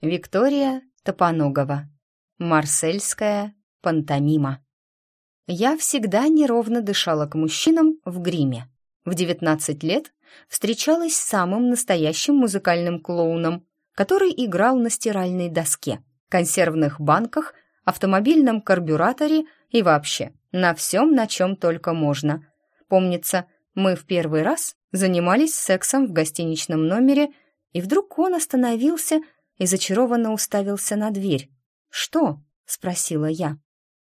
Виктория Топоногова. Марсельская пантомима. Я всегда неровно дышала к мужчинам в гриме. В 19 лет встречалась с самым настоящим музыкальным клоуном, который играл на стиральной доске, консервных банках, автомобильном карбюраторе и вообще на всем, на чем только можно. Помнится, мы в первый раз занимались сексом в гостиничном номере, и вдруг он остановился и зачарованно уставился на дверь. «Что?» — спросила я.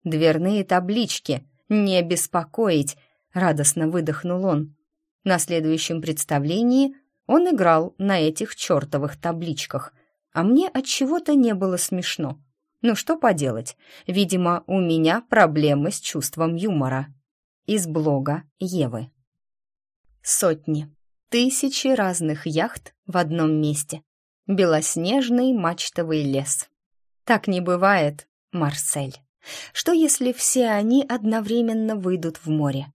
«Дверные таблички. Не беспокоить!» — радостно выдохнул он. На следующем представлении он играл на этих чертовых табличках, а мне от чего-то не было смешно. Ну что поделать, видимо, у меня проблемы с чувством юмора. Из блога Евы. Сотни, тысячи разных яхт в одном месте белоснежный мачтовый лес. Так не бывает, Марсель. Что если все они одновременно выйдут в море?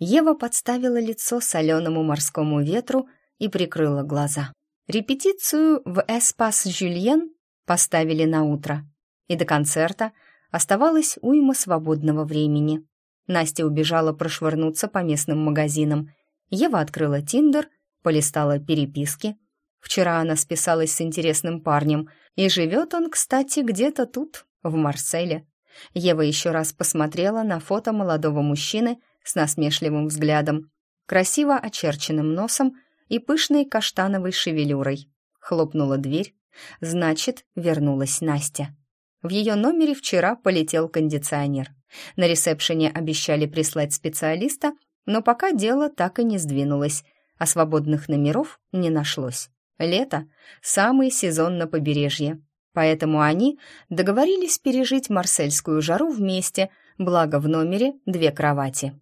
Ева подставила лицо соленому морскому ветру и прикрыла глаза. Репетицию в «Эспас Жюльен» поставили на утро, и до концерта оставалось уйма свободного времени. Настя убежала прошвырнуться по местным магазинам. Ева открыла Тиндер, полистала переписки — Вчера она списалась с интересным парнем, и живет он, кстати, где-то тут, в Марселе. Ева еще раз посмотрела на фото молодого мужчины с насмешливым взглядом, красиво очерченным носом и пышной каштановой шевелюрой. Хлопнула дверь, значит, вернулась Настя. В ее номере вчера полетел кондиционер. На ресепшене обещали прислать специалиста, но пока дело так и не сдвинулось, а свободных номеров не нашлось. Лето — самый сезон на побережье, поэтому они договорились пережить марсельскую жару вместе, благо в номере две кровати.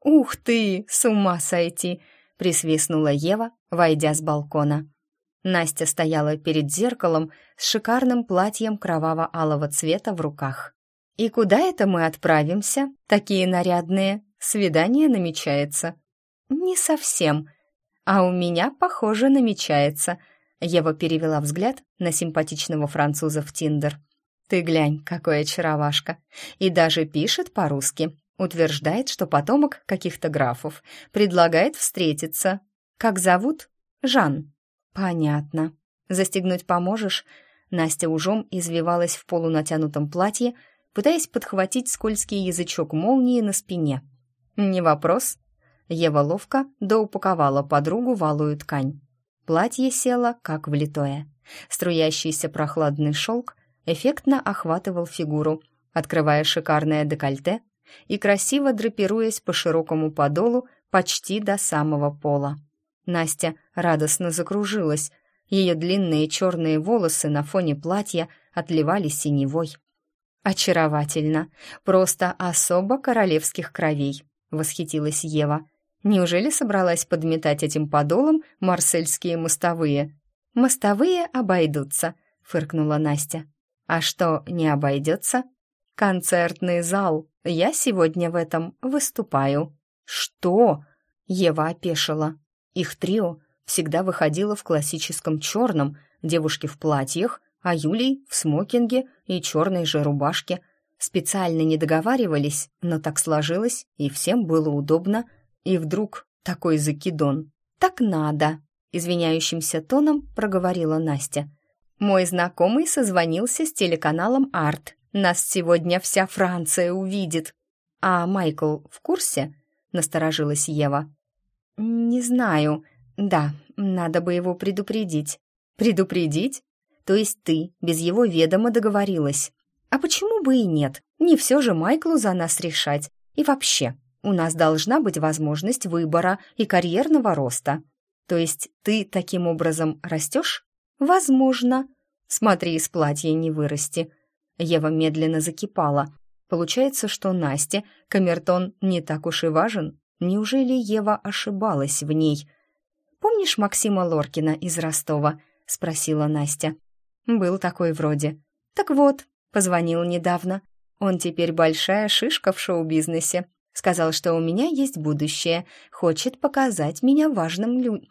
«Ух ты, с ума сойти!» — присвистнула Ева, войдя с балкона. Настя стояла перед зеркалом с шикарным платьем кроваво-алого цвета в руках. «И куда это мы отправимся? Такие нарядные. Свидание намечается». «Не совсем», а у меня, похоже, намечается. Ева перевела взгляд на симпатичного француза в Тиндер. Ты глянь, какой очаровашка. И даже пишет по-русски. Утверждает, что потомок каких-то графов. Предлагает встретиться. Как зовут? Жан. Понятно. Застегнуть поможешь? Настя ужом извивалась в полунатянутом платье, пытаясь подхватить скользкий язычок молнии на спине. «Не вопрос», Ева ловко доупаковала подругу в ткань. Платье село, как влитое. Струящийся прохладный шелк эффектно охватывал фигуру, открывая шикарное декольте и красиво драпируясь по широкому подолу почти до самого пола. Настя радостно закружилась, ее длинные черные волосы на фоне платья отливали синевой. «Очаровательно! Просто особо королевских кровей!» — восхитилась Ева. Неужели собралась подметать этим подолом марсельские мостовые? «Мостовые обойдутся», — фыркнула Настя. «А что не обойдется?» «Концертный зал. Я сегодня в этом выступаю». «Что?» — Ева опешила. Их трио всегда выходило в классическом черном, девушки в платьях, а Юлий в смокинге и черной же рубашке. Специально не договаривались, но так сложилось, и всем было удобно — и вдруг такой закидон. «Так надо!» — извиняющимся тоном проговорила Настя. «Мой знакомый созвонился с телеканалом «Арт». Нас сегодня вся Франция увидит». «А Майкл в курсе?» — насторожилась Ева. «Не знаю. Да, надо бы его предупредить». «Предупредить? То есть ты без его ведома договорилась?» «А почему бы и нет? Не все же Майклу за нас решать. И вообще, у нас должна быть возможность выбора и карьерного роста. То есть ты таким образом растешь? Возможно. Смотри, из платья не вырасти. Ева медленно закипала. Получается, что Насте камертон не так уж и важен. Неужели Ева ошибалась в ней? «Помнишь Максима Лоркина из Ростова?» — спросила Настя. «Был такой вроде». «Так вот, позвонил недавно. Он теперь большая шишка в шоу-бизнесе. Сказал, что у меня есть будущее, хочет показать меня важным лю...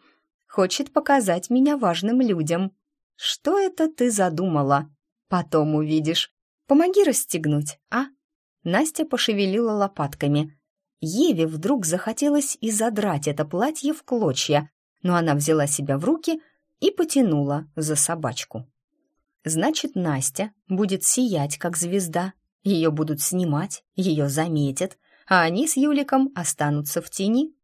Хочет показать меня важным людям. что это ты задумала? Потом увидишь. Помоги расстегнуть, а?» Настя пошевелила лопатками. Еве вдруг захотелось и задрать это платье в клочья, но она взяла себя в руки и потянула за собачку. Значит, Настя будет сиять, как звезда. Ее будут снимать, ее заметят, а они с Юликом останутся в тени.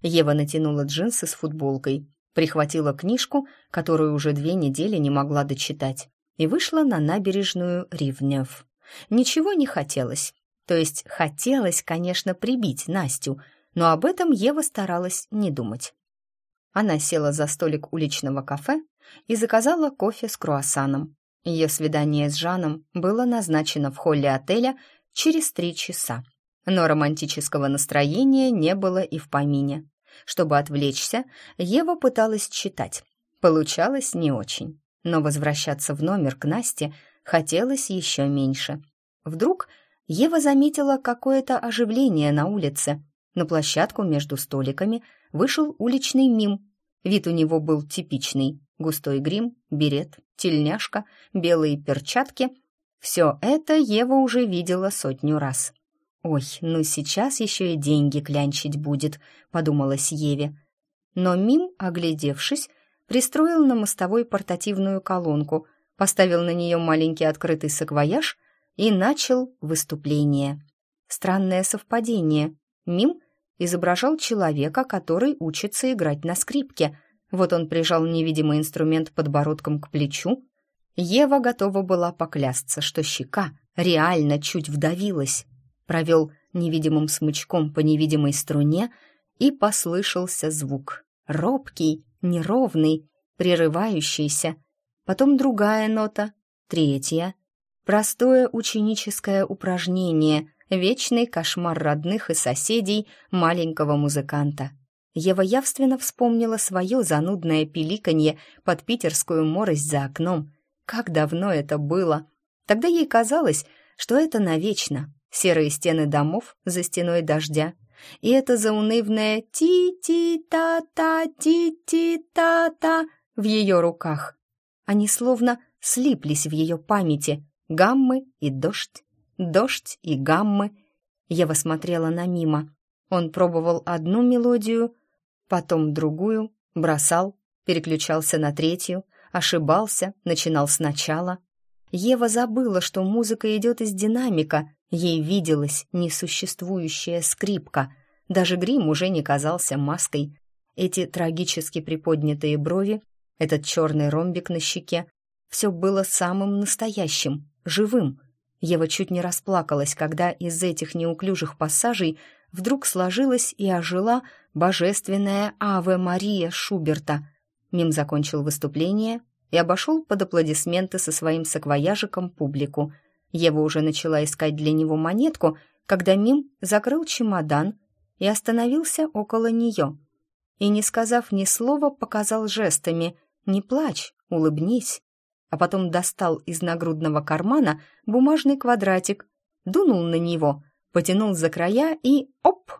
Ева натянула джинсы с футболкой, прихватила книжку, которую уже две недели не могла дочитать, и вышла на набережную Ривнев. Ничего не хотелось. То есть хотелось, конечно, прибить Настю, но об этом Ева старалась не думать. Она села за столик уличного кафе и заказала кофе с круассаном. Ее свидание с Жаном было назначено в холле отеля через три часа. Но романтического настроения не было и в помине. Чтобы отвлечься, Ева пыталась читать. Получалось не очень. Но возвращаться в номер к Насте хотелось еще меньше. Вдруг Ева заметила какое-то оживление на улице. На площадку между столиками вышел уличный мим. Вид у него был типичный. Густой грим, берет, тельняшка, белые перчатки. Все это Ева уже видела сотню раз. «Ой, ну сейчас еще и деньги клянчить будет», — подумалась Еве. Но Мим, оглядевшись, пристроил на мостовой портативную колонку, поставил на нее маленький открытый саквояж и начал выступление. Странное совпадение. Мим изображал человека, который учится играть на скрипке. Вот он прижал невидимый инструмент подбородком к плечу. Ева готова была поклясться, что щека реально чуть вдавилась провел невидимым смычком по невидимой струне, и послышался звук. Робкий, неровный, прерывающийся. Потом другая нота, третья. Простое ученическое упражнение, вечный кошмар родных и соседей маленького музыканта. Ева явственно вспомнила свое занудное пиликанье под питерскую морось за окном. Как давно это было! Тогда ей казалось, что это навечно, серые стены домов за стеной дождя, и это заунывное «ти-ти-та-та, ти-ти-та-та» в ее руках. Они словно слиплись в ее памяти, гаммы и дождь, дождь и гаммы. Ева смотрела на Мима. Он пробовал одну мелодию, потом другую, бросал, переключался на третью, ошибался, начинал сначала. Ева забыла, что музыка идет из динамика, Ей виделась несуществующая скрипка. Даже грим уже не казался маской. Эти трагически приподнятые брови, этот черный ромбик на щеке — все было самым настоящим, живым. Ева чуть не расплакалась, когда из этих неуклюжих пассажей вдруг сложилась и ожила божественная «Аве Мария» Шуберта. Мим закончил выступление и обошел под аплодисменты со своим саквояжиком публику — Ева уже начала искать для него монетку, когда Мим закрыл чемодан и остановился около нее. И, не сказав ни слова, показал жестами «Не плачь, улыбнись». А потом достал из нагрудного кармана бумажный квадратик, дунул на него, потянул за края и оп!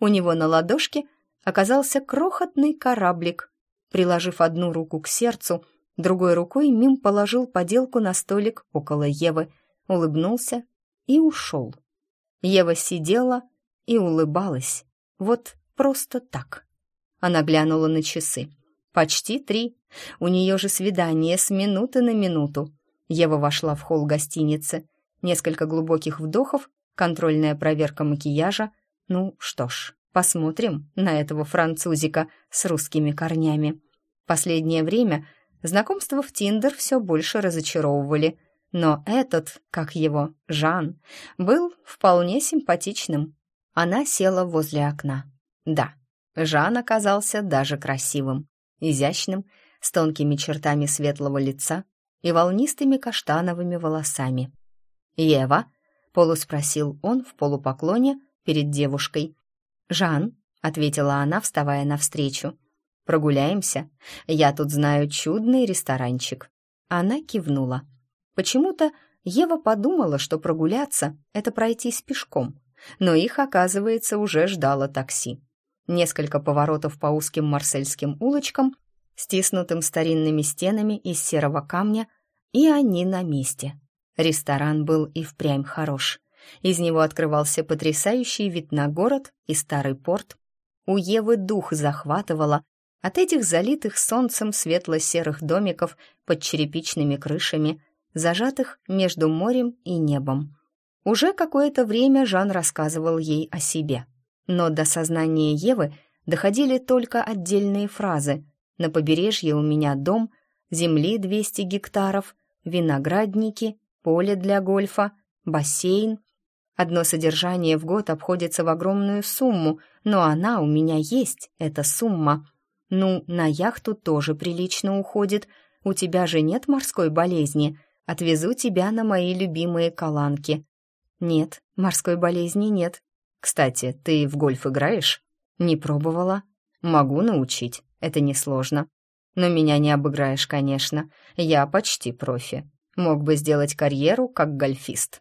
У него на ладошке оказался крохотный кораблик. Приложив одну руку к сердцу, другой рукой Мим положил поделку на столик около Евы – улыбнулся и ушел. Ева сидела и улыбалась. Вот просто так. Она глянула на часы. Почти три. У нее же свидание с минуты на минуту. Ева вошла в холл гостиницы. Несколько глубоких вдохов, контрольная проверка макияжа. Ну что ж, посмотрим на этого французика с русскими корнями. Последнее время знакомства в Тиндер все больше разочаровывали – но этот, как его, Жан, был вполне симпатичным. Она села возле окна. Да, Жан оказался даже красивым, изящным, с тонкими чертами светлого лица и волнистыми каштановыми волосами. «Ева?» — полуспросил он в полупоклоне перед девушкой. «Жан», — ответила она, вставая навстречу. «Прогуляемся? Я тут знаю чудный ресторанчик». Она кивнула. Почему-то Ева подумала, что прогуляться — это пройтись пешком, но их, оказывается, уже ждало такси. Несколько поворотов по узким марсельским улочкам, стиснутым старинными стенами из серого камня, и они на месте. Ресторан был и впрямь хорош. Из него открывался потрясающий вид на город и старый порт. У Евы дух захватывало от этих залитых солнцем светло-серых домиков под черепичными крышами, зажатых между морем и небом. Уже какое-то время Жан рассказывал ей о себе. Но до сознания Евы доходили только отдельные фразы. «На побережье у меня дом», «Земли 200 гектаров», «Виноградники», «Поле для гольфа», «Бассейн». Одно содержание в год обходится в огромную сумму, но она у меня есть, эта сумма. Ну, на яхту тоже прилично уходит. У тебя же нет морской болезни. Отвезу тебя на мои любимые каланки. Нет, морской болезни нет. Кстати, ты в гольф играешь? Не пробовала. Могу научить, это несложно. Но меня не обыграешь, конечно. Я почти профи. Мог бы сделать карьеру как гольфист.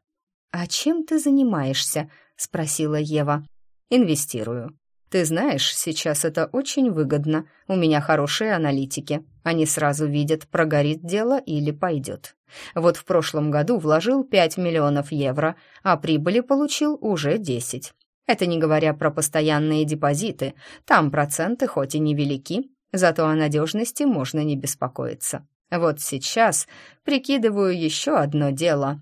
«А чем ты занимаешься?» — спросила Ева. «Инвестирую. Ты знаешь, сейчас это очень выгодно. У меня хорошие аналитики. Они сразу видят, прогорит дело или пойдет. Вот в прошлом году вложил 5 миллионов евро, а прибыли получил уже 10. Это не говоря про постоянные депозиты. Там проценты хоть и невелики, зато о надежности можно не беспокоиться. Вот сейчас прикидываю еще одно дело.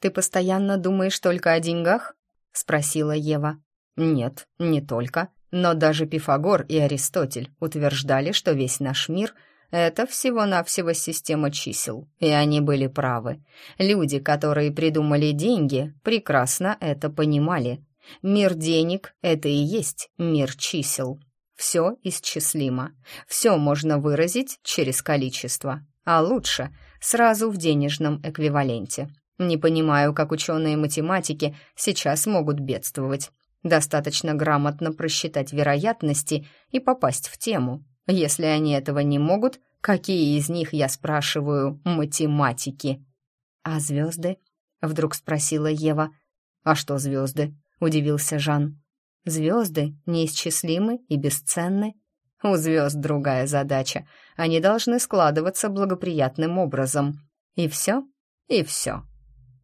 «Ты постоянно думаешь только о деньгах?» — спросила Ева. «Нет, не только. Но даже Пифагор и Аристотель утверждали, что весь наш мир — это всего-навсего система чисел, и они были правы. Люди, которые придумали деньги, прекрасно это понимали. Мир денег — это и есть мир чисел. Все исчислимо, все можно выразить через количество, а лучше сразу в денежном эквиваленте. Не понимаю, как ученые математики сейчас могут бедствовать. Достаточно грамотно просчитать вероятности и попасть в тему. Если они этого не могут, какие из них, я спрашиваю, математики? «А звезды?» — вдруг спросила Ева. «А что звезды?» — удивился Жан. «Звезды неисчислимы и бесценны. У звезд другая задача. Они должны складываться благоприятным образом. И все? И все.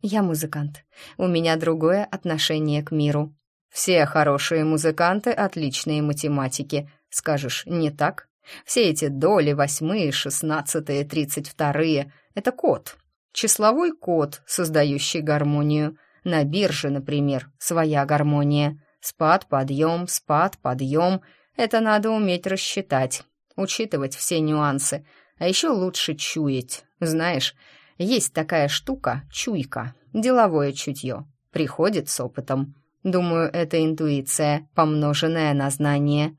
Я музыкант. У меня другое отношение к миру. Все хорошие музыканты — отличные математики. Скажешь, не так? Все эти доли, восьмые, шестнадцатые, тридцать вторые — это код. Числовой код, создающий гармонию. На бирже, например, своя гармония. Спад, подъем, спад, подъем. Это надо уметь рассчитать, учитывать все нюансы. А еще лучше чуять. Знаешь, есть такая штука — чуйка, деловое чутье. Приходит с опытом. Думаю, это интуиция, помноженная на знание.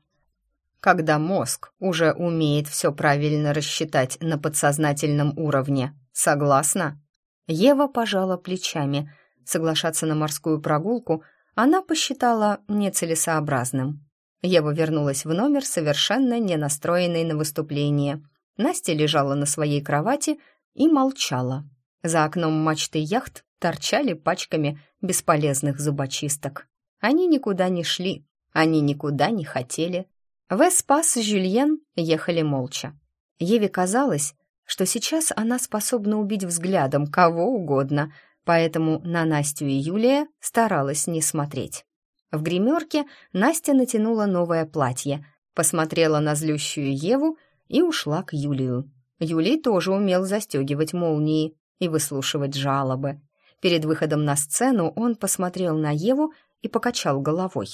Когда мозг уже умеет все правильно рассчитать на подсознательном уровне. Согласна? Ева пожала плечами. Соглашаться на морскую прогулку она посчитала нецелесообразным. Ева вернулась в номер, совершенно не настроенной на выступление. Настя лежала на своей кровати и молчала. За окном мачты яхт торчали пачками бесполезных зубочисток. Они никуда не шли, они никуда не хотели. В Эспас с Жюльен ехали молча. Еве казалось, что сейчас она способна убить взглядом кого угодно, поэтому на Настю и Юлия старалась не смотреть. В гримерке Настя натянула новое платье, посмотрела на злющую Еву и ушла к Юлию. Юлий тоже умел застегивать молнии и выслушивать жалобы. Перед выходом на сцену он посмотрел на Еву и покачал головой.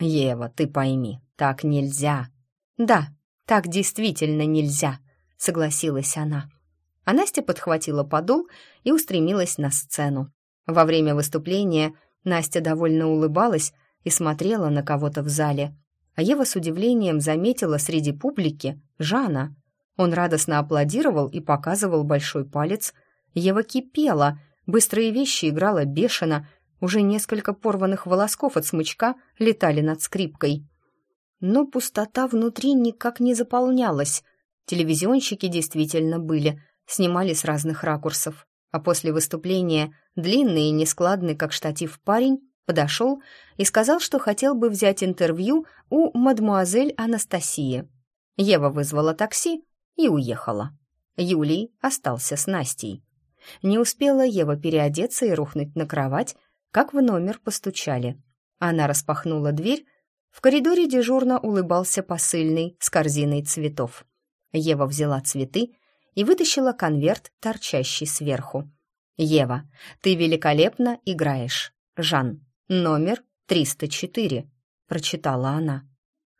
«Ева, ты пойми, так нельзя». «Да, так действительно нельзя», — согласилась она. А Настя подхватила подол и устремилась на сцену. Во время выступления Настя довольно улыбалась и смотрела на кого-то в зале. А Ева с удивлением заметила среди публики Жана. Он радостно аплодировал и показывал большой палец. Ева кипела — Быстрые вещи играла бешено, уже несколько порванных волосков от смычка летали над скрипкой. Но пустота внутри никак не заполнялась. Телевизионщики действительно были, снимали с разных ракурсов. А после выступления длинный и нескладный, как штатив, парень подошел и сказал, что хотел бы взять интервью у мадмуазель Анастасии. Ева вызвала такси и уехала. Юлий остался с Настей. Не успела Ева переодеться и рухнуть на кровать, как в номер постучали. Она распахнула дверь. В коридоре дежурно улыбался посыльный с корзиной цветов. Ева взяла цветы и вытащила конверт, торчащий сверху. «Ева, ты великолепно играешь. Жан, номер 304», — прочитала она.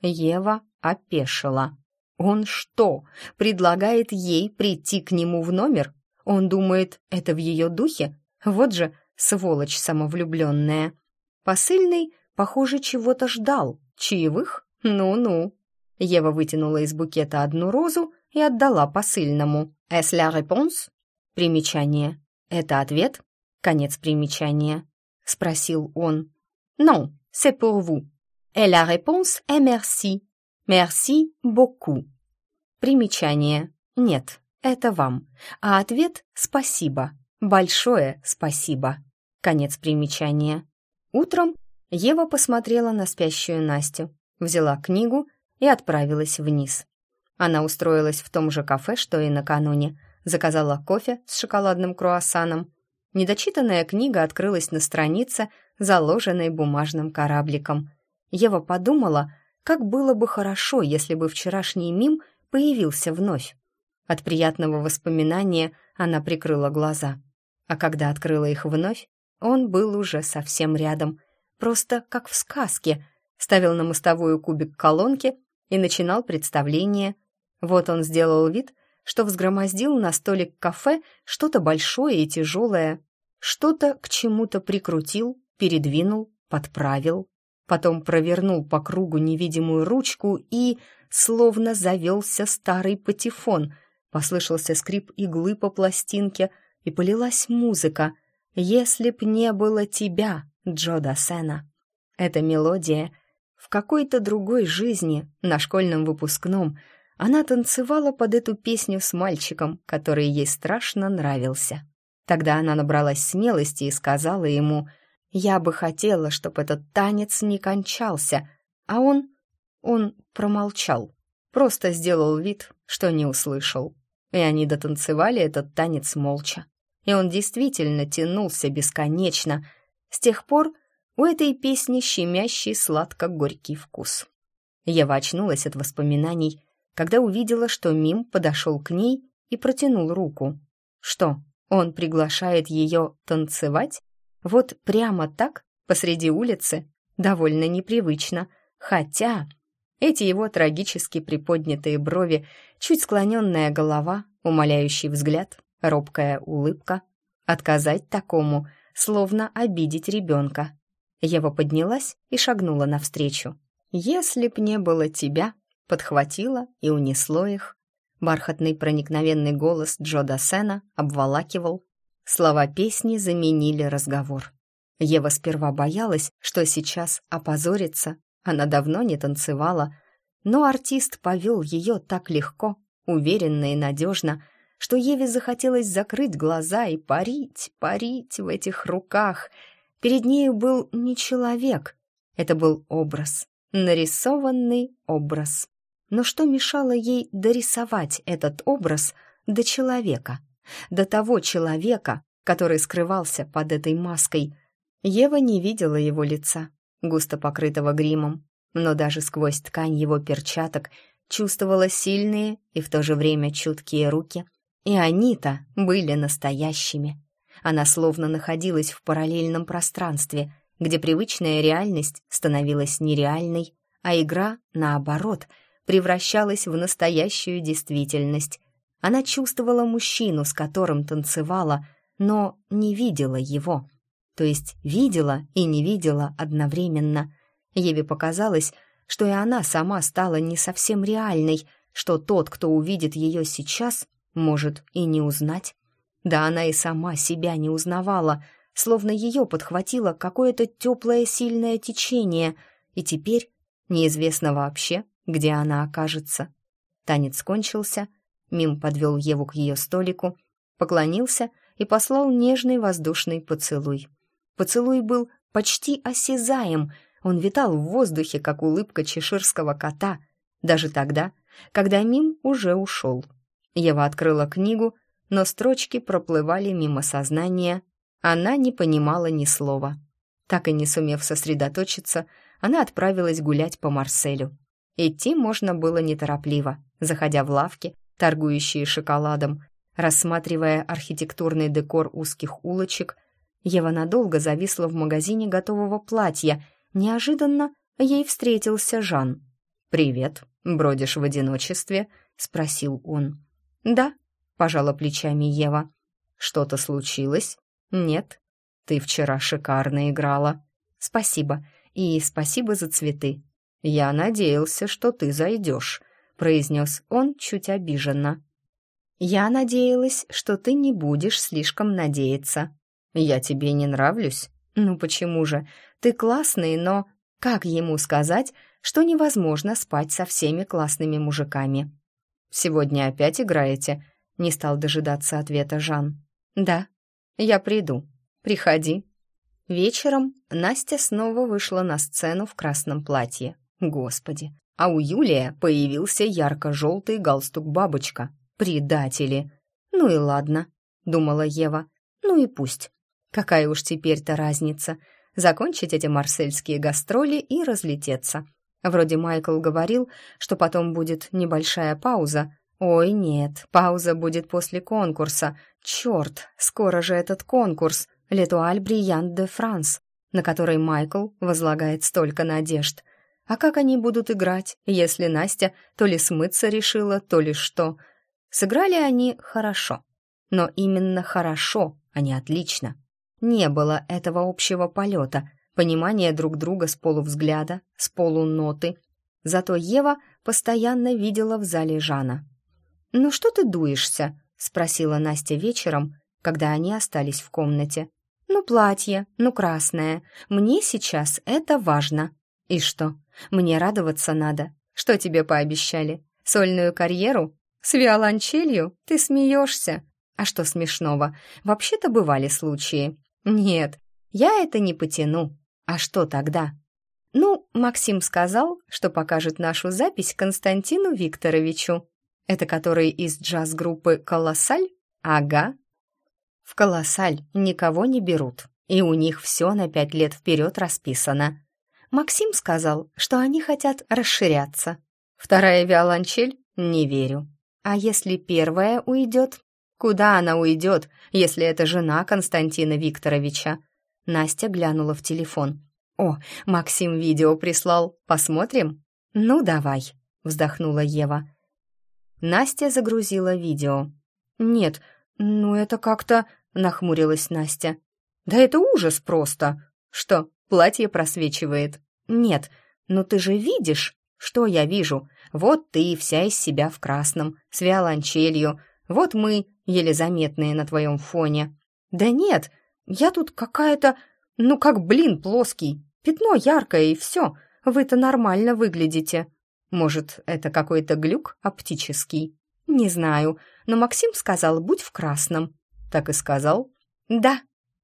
Ева опешила. «Он что, предлагает ей прийти к нему в номер? Он думает, это в ее духе? Вот же сволочь самовлюбленная!» Посыльный, похоже, чего-то ждал. Чаевых? Ну-ну. Ева вытянула из букета одну розу и отдала посыльному. «Est la réponse?» Примечание. «Это ответ?» Конец примечания. Спросил он. «Non, c'est pour vous. Et la réponse est merci. Merci beaucoup». Примечание. «Нет, это вам». А ответ «спасибо». Большое спасибо. Конец примечания. Утром Ева посмотрела на спящую Настю, взяла книгу и отправилась вниз. Она устроилась в том же кафе, что и накануне, заказала кофе с шоколадным круассаном. Недочитанная книга открылась на странице, заложенной бумажным корабликом. Ева подумала, как было бы хорошо, если бы вчерашний мим появился вновь. От приятного воспоминания она прикрыла глаза. А когда открыла их вновь, он был уже совсем рядом, просто как в сказке. Ставил на мостовую кубик колонки и начинал представление. Вот он сделал вид, что взгромоздил на столик кафе что-то большое и тяжелое, что-то к чему-то прикрутил, передвинул, подправил. Потом провернул по кругу невидимую ручку и, словно завелся старый патефон, послышался скрип иглы по пластинке и полилась музыка — «Если б не было тебя, Джо Дасена». Эта мелодия в какой-то другой жизни, на школьном выпускном, она танцевала под эту песню с мальчиком, который ей страшно нравился. Тогда она набралась смелости и сказала ему, «Я бы хотела, чтобы этот танец не кончался», а он... он промолчал, просто сделал вид, что не услышал. И они дотанцевали этот танец молча и он действительно тянулся бесконечно. С тех пор у этой песни щемящий сладко-горький вкус. Ева очнулась от воспоминаний, когда увидела, что Мим подошел к ней и протянул руку. Что, он приглашает ее танцевать? Вот прямо так, посреди улицы? Довольно непривычно. Хотя эти его трагически приподнятые брови, чуть склоненная голова, умоляющий взгляд, робкая улыбка. Отказать такому, словно обидеть ребенка. Ева поднялась и шагнула навстречу. «Если б не было тебя», подхватила и унесло их. Бархатный проникновенный голос Джо Досена обволакивал. Слова песни заменили разговор. Ева сперва боялась, что сейчас опозорится. Она давно не танцевала, но артист повел ее так легко, уверенно и надежно, что Еве захотелось закрыть глаза и парить, парить в этих руках. Перед нею был не человек, это был образ, нарисованный образ. Но что мешало ей дорисовать этот образ до человека, до того человека, который скрывался под этой маской? Ева не видела его лица, густо покрытого гримом, но даже сквозь ткань его перчаток чувствовала сильные и в то же время чуткие руки — и они-то были настоящими. Она словно находилась в параллельном пространстве, где привычная реальность становилась нереальной, а игра, наоборот, превращалась в настоящую действительность. Она чувствовала мужчину, с которым танцевала, но не видела его. То есть видела и не видела одновременно. Еве показалось, что и она сама стала не совсем реальной, что тот, кто увидит ее сейчас, может, и не узнать? Да она и сама себя не узнавала, словно ее подхватило какое-то теплое сильное течение, и теперь неизвестно вообще, где она окажется. Танец кончился, Мим подвел Еву к ее столику, поклонился и послал нежный воздушный поцелуй. Поцелуй был почти осязаем, он витал в воздухе, как улыбка чеширского кота, даже тогда, когда Мим уже ушел. Ева открыла книгу, но строчки проплывали мимо сознания. Она не понимала ни слова. Так и не сумев сосредоточиться, она отправилась гулять по Марселю. Идти можно было неторопливо, заходя в лавки, торгующие шоколадом, рассматривая архитектурный декор узких улочек. Ева надолго зависла в магазине готового платья. Неожиданно ей встретился Жан. «Привет, бродишь в одиночестве?» — спросил он. «Да», — пожала плечами Ева. «Что-то случилось?» «Нет». «Ты вчера шикарно играла». «Спасибо. И спасибо за цветы». «Я надеялся, что ты зайдешь», — произнес он чуть обиженно. «Я надеялась, что ты не будешь слишком надеяться». «Я тебе не нравлюсь?» «Ну почему же? Ты классный, но...» Как ему сказать, что невозможно спать со всеми классными мужиками? «Сегодня опять играете?» — не стал дожидаться ответа Жан. «Да, я приду. Приходи». Вечером Настя снова вышла на сцену в красном платье. Господи, а у Юлия появился ярко-желтый галстук-бабочка. Предатели! Ну и ладно, думала Ева. Ну и пусть. Какая уж теперь-то разница? Закончить эти марсельские гастроли и разлететься. Вроде Майкл говорил, что потом будет небольшая пауза. Ой, нет, пауза будет после конкурса. Черт, скоро же этот конкурс. Летуаль Бриянт де Франс, на который Майкл возлагает столько надежд. А как они будут играть, если Настя то ли смыться решила, то ли что? Сыграли они хорошо. Но именно хорошо, а не отлично. Не было этого общего полета, понимания друг друга с полувзгляда, с полуноты. Зато Ева постоянно видела в зале Жана. «Ну что ты дуешься?» — спросила Настя вечером, когда они остались в комнате. «Ну, платье, ну, красное. Мне сейчас это важно». «И что? Мне радоваться надо. Что тебе пообещали? Сольную карьеру? С виолончелью? Ты смеешься? А что смешного? Вообще-то бывали случаи. Нет, я это не потяну. А что тогда? Ну, Максим сказал, что покажет нашу запись Константину Викторовичу. Это который из джаз-группы «Колоссаль»? Ага. В «Колоссаль» никого не берут, и у них все на пять лет вперед расписано. Максим сказал, что они хотят расширяться. Вторая виолончель? Не верю. А если первая уйдет? Куда она уйдет, если это жена Константина Викторовича? Настя глянула в телефон. «О, Максим видео прислал. Посмотрим?» «Ну, давай», — вздохнула Ева. Настя загрузила видео. «Нет, ну это как-то...» — нахмурилась Настя. «Да это ужас просто!» «Что, Платье просвечивает. Нет, ну ты же видишь, что я вижу. Вот ты вся из себя в красном, с виолончелью. Вот мы, еле заметные на твоем фоне. Да нет, я тут какая-то, ну как блин плоский. Пятно яркое и все. Вы-то нормально выглядите. Может, это какой-то глюк оптический? Не знаю, но Максим сказал, будь в красном. Так и сказал? Да.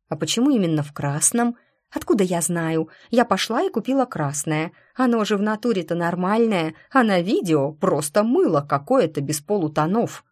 А почему именно в красном? Откуда я знаю? Я пошла и купила красное. Оно же в натуре-то нормальное, а на видео просто мыло какое-то без полутонов.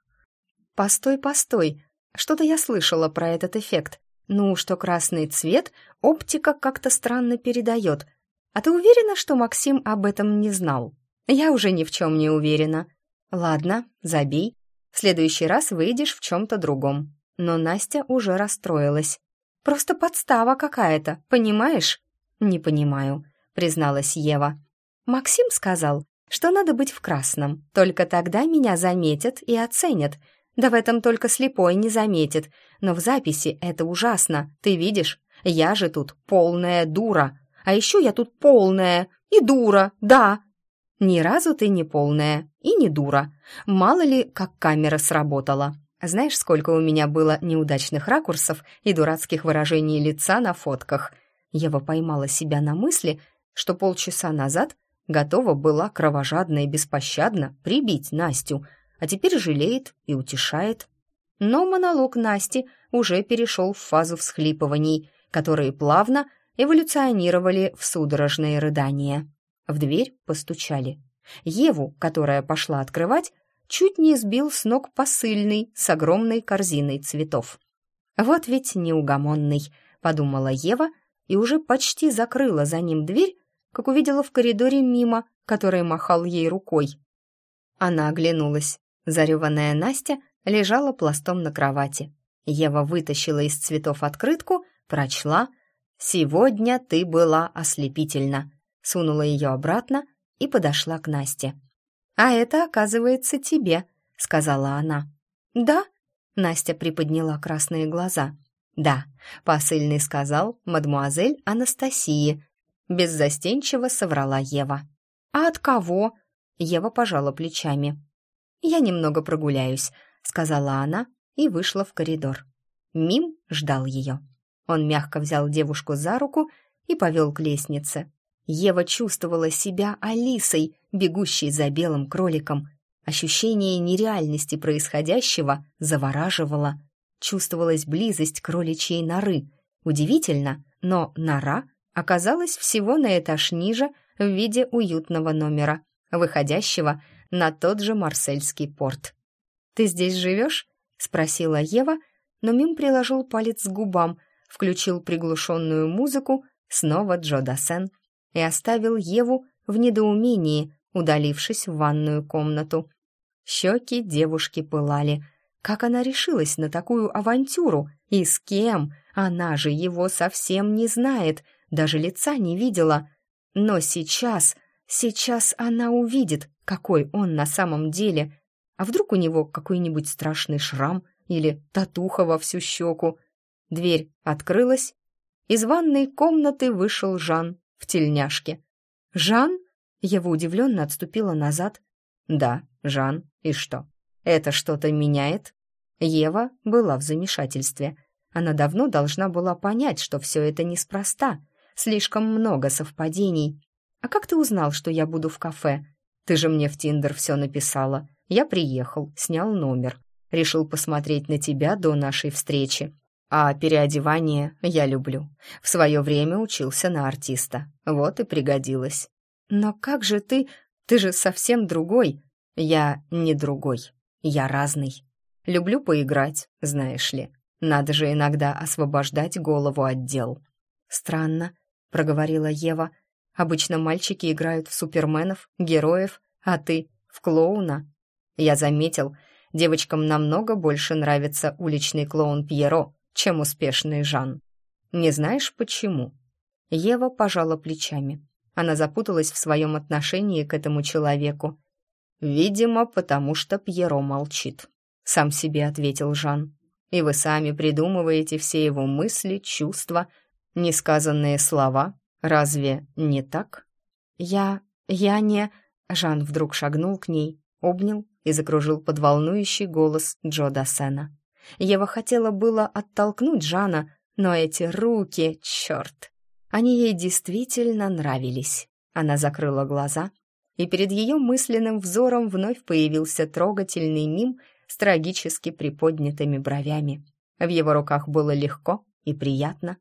Постой, постой. Что-то я слышала про этот эффект. Ну, что красный цвет оптика как-то странно передает. А ты уверена, что Максим об этом не знал? Я уже ни в чем не уверена. Ладно, забей. В следующий раз выйдешь в чем-то другом. Но Настя уже расстроилась. Просто подстава какая-то, понимаешь?» «Не понимаю», — призналась Ева. «Максим сказал, что надо быть в красном. Только тогда меня заметят и оценят. Да в этом только слепой не заметит. Но в записи это ужасно, ты видишь? Я же тут полная дура. А еще я тут полная и дура, да!» «Ни разу ты не полная и не дура. Мало ли, как камера сработала. Знаешь, сколько у меня было неудачных ракурсов и дурацких выражений лица на фотках? Ева поймала себя на мысли, что полчаса назад готова была кровожадно и беспощадно прибить Настю, а теперь жалеет и утешает. Но монолог Насти уже перешел в фазу всхлипываний, которые плавно эволюционировали в судорожные рыдания. В дверь постучали. Еву, которая пошла открывать, чуть не сбил с ног посыльный с огромной корзиной цветов. «Вот ведь неугомонный», — подумала Ева и уже почти закрыла за ним дверь, как увидела в коридоре мимо, который махал ей рукой. Она оглянулась. Зареванная Настя лежала пластом на кровати. Ева вытащила из цветов открытку, прочла «Сегодня ты была ослепительна», сунула ее обратно и подошла к Насте. «А это, оказывается, тебе», — сказала она. «Да?» — Настя приподняла красные глаза. «Да», — посыльный сказал мадмуазель Анастасии. Беззастенчиво соврала Ева. «А от кого?» — Ева пожала плечами. «Я немного прогуляюсь», — сказала она и вышла в коридор. Мим ждал ее. Он мягко взял девушку за руку и повел к лестнице. Ева чувствовала себя Алисой, бегущей за белым кроликом. Ощущение нереальности происходящего завораживало. Чувствовалась близость кроличьей норы. Удивительно, но нора оказалась всего на этаж ниже в виде уютного номера, выходящего на тот же Марсельский порт. «Ты здесь живешь?» — спросила Ева, но Мим приложил палец к губам, включил приглушенную музыку, снова Джо Дассен и оставил Еву в недоумении, удалившись в ванную комнату. Щеки девушки пылали. Как она решилась на такую авантюру? И с кем? Она же его совсем не знает, даже лица не видела. Но сейчас, сейчас она увидит, какой он на самом деле. А вдруг у него какой-нибудь страшный шрам или татуха во всю щеку? Дверь открылась. Из ванной комнаты вышел Жан в тельняшке. «Жан?» Ева удивленно отступила назад. «Да, Жан. И что? Это что-то меняет?» Ева была в замешательстве. Она давно должна была понять, что все это неспроста. Слишком много совпадений. «А как ты узнал, что я буду в кафе? Ты же мне в Тиндер все написала. Я приехал, снял номер. Решил посмотреть на тебя до нашей встречи. А переодевание я люблю. В свое время учился на артиста. Вот и пригодилось. Но как же ты... Ты же совсем другой. Я не другой. Я разный. Люблю поиграть, знаешь ли. Надо же иногда освобождать голову от дел. Странно, проговорила Ева. Обычно мальчики играют в суперменов, героев, а ты в клоуна. Я заметил, девочкам намного больше нравится уличный клоун Пьеро, чем успешный Жан. Не знаешь почему?» Ева пожала плечами. Она запуталась в своем отношении к этому человеку. «Видимо, потому что Пьеро молчит», — сам себе ответил Жан. «И вы сами придумываете все его мысли, чувства, несказанные слова. Разве не так?» «Я... я не...» Жан вдруг шагнул к ней, обнял и закружил под волнующий голос Джо Дассена. Ева хотела было оттолкнуть Жана, но эти руки, черт! Они ей действительно нравились. Она закрыла глаза, и перед ее мысленным взором вновь появился трогательный мим с трагически приподнятыми бровями. В его руках было легко и приятно.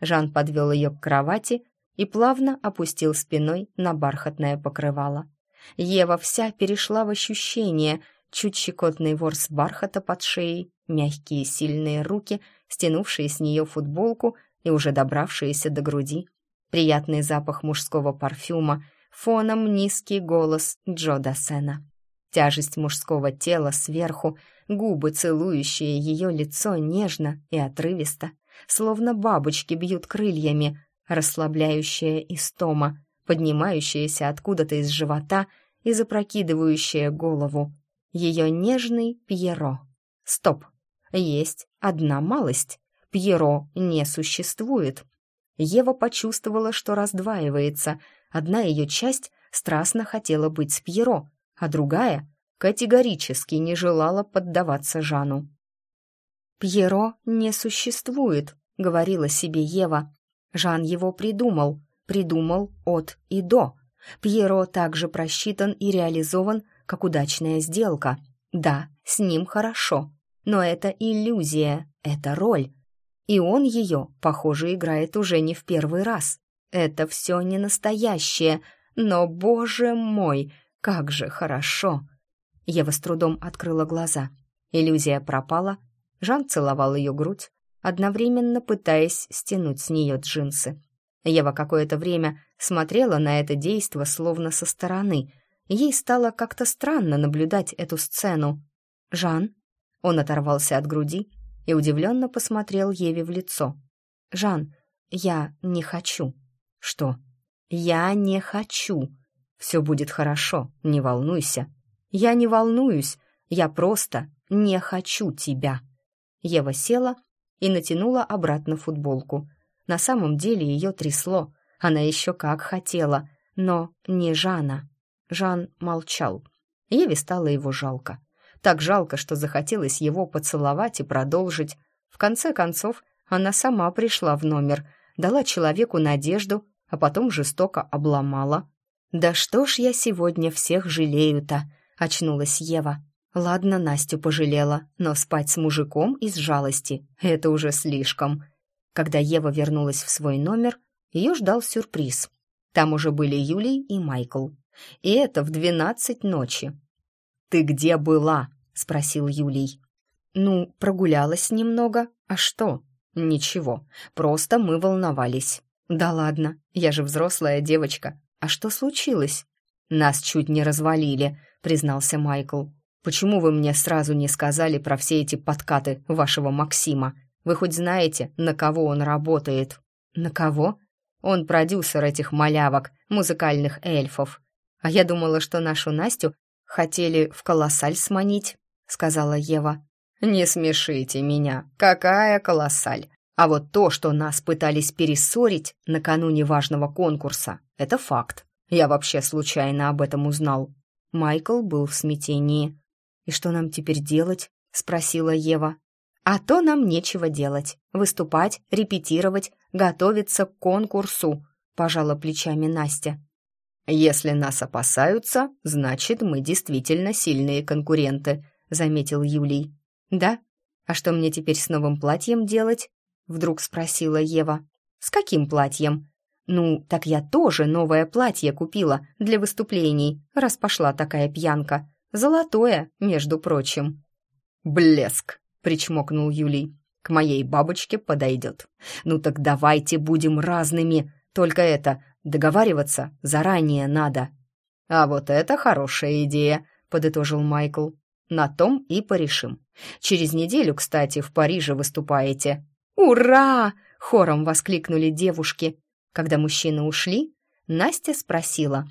Жан подвел ее к кровати и плавно опустил спиной на бархатное покрывало. Ева вся перешла в ощущение, чуть щекотный ворс бархата под шеей, мягкие сильные руки, стянувшие с нее футболку и уже добравшиеся до груди, приятный запах мужского парфюма, фоном низкий голос Джо Дассена. Тяжесть мужского тела сверху, губы, целующие ее лицо нежно и отрывисто, словно бабочки бьют крыльями, расслабляющая истома, поднимающаяся откуда-то из живота и запрокидывающая голову, ее нежный Пьеро. Стоп. Есть одна малость. Пьеро не существует. Ева почувствовала, что раздваивается. Одна ее часть страстно хотела быть с Пьеро, а другая категорически не желала поддаваться Жану. «Пьеро не существует», — говорила себе Ева. Жан его придумал, придумал от и до. Пьеро также просчитан и реализован как удачная сделка. Да, с ним хорошо, но это иллюзия, это роль. И он ее, похоже, играет уже не в первый раз. Это все не настоящее, но, боже мой, как же хорошо. Ева с трудом открыла глаза. Иллюзия пропала. Жан целовал ее грудь, одновременно пытаясь стянуть с нее джинсы. Ева какое-то время смотрела на это действо словно со стороны. Ей стало как-то странно наблюдать эту сцену. «Жан?» Он оторвался от груди и удивленно посмотрел Еве в лицо. «Жан, я не хочу». «Что?» «Я не хочу. Все будет хорошо, не волнуйся». «Я не волнуюсь, я просто не хочу тебя». Ева села и натянула обратно футболку. На самом деле ее трясло, она еще как хотела, но не Жана. Жан молчал. Еве стало его жалко. Так жалко, что захотелось его поцеловать и продолжить. В конце концов, она сама пришла в номер, дала человеку надежду, а потом жестоко обломала. «Да что ж я сегодня всех жалею-то?» — очнулась Ева. Ладно, Настю пожалела, но спать с мужиком из жалости — это уже слишком. Когда Ева вернулась в свой номер, ее ждал сюрприз. Там уже были Юлий и Майкл. И это в двенадцать ночи. «Ты где была?» — спросил Юлий. «Ну, прогулялась немного. А что?» «Ничего, просто мы волновались». «Да ладно, я же взрослая девочка. А что случилось?» «Нас чуть не развалили», — признался Майкл. «Почему вы мне сразу не сказали про все эти подкаты вашего Максима? Вы хоть знаете, на кого он работает?» «На кого?» «Он продюсер этих малявок, музыкальных эльфов. А я думала, что нашу Настю хотели в колоссаль сманить», — сказала Ева. «Не смешите меня. Какая колоссаль! А вот то, что нас пытались перессорить накануне важного конкурса, это факт. Я вообще случайно об этом узнал». Майкл был в смятении. «И что нам теперь делать?» — спросила Ева. «А то нам нечего делать. Выступать, репетировать, готовиться к конкурсу», — пожала плечами Настя. «Если нас опасаются, значит, мы действительно сильные конкуренты», — заметил Юлий. «Да? А что мне теперь с новым платьем делать?» — вдруг спросила Ева. «С каким платьем?» «Ну, так я тоже новое платье купила для выступлений, раз пошла такая пьянка. Золотое, между прочим». «Блеск!» — причмокнул Юлий. «К моей бабочке подойдет. Ну так давайте будем разными. Только это, договариваться заранее надо». «А вот это хорошая идея», — подытожил Майкл. «На том и порешим. Через неделю, кстати, в Париже выступаете». «Ура!» — хором воскликнули девушки. Когда мужчины ушли, Настя спросила.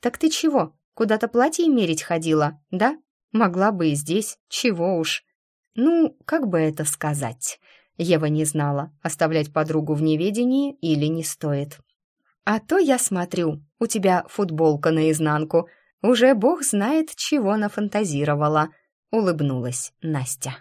«Так ты чего, Куда-то платье мерить ходила, да? Могла бы и здесь, чего уж. Ну, как бы это сказать? Ева не знала, оставлять подругу в неведении или не стоит. А то я смотрю, у тебя футболка наизнанку. Уже бог знает, чего нафантазировала, улыбнулась Настя.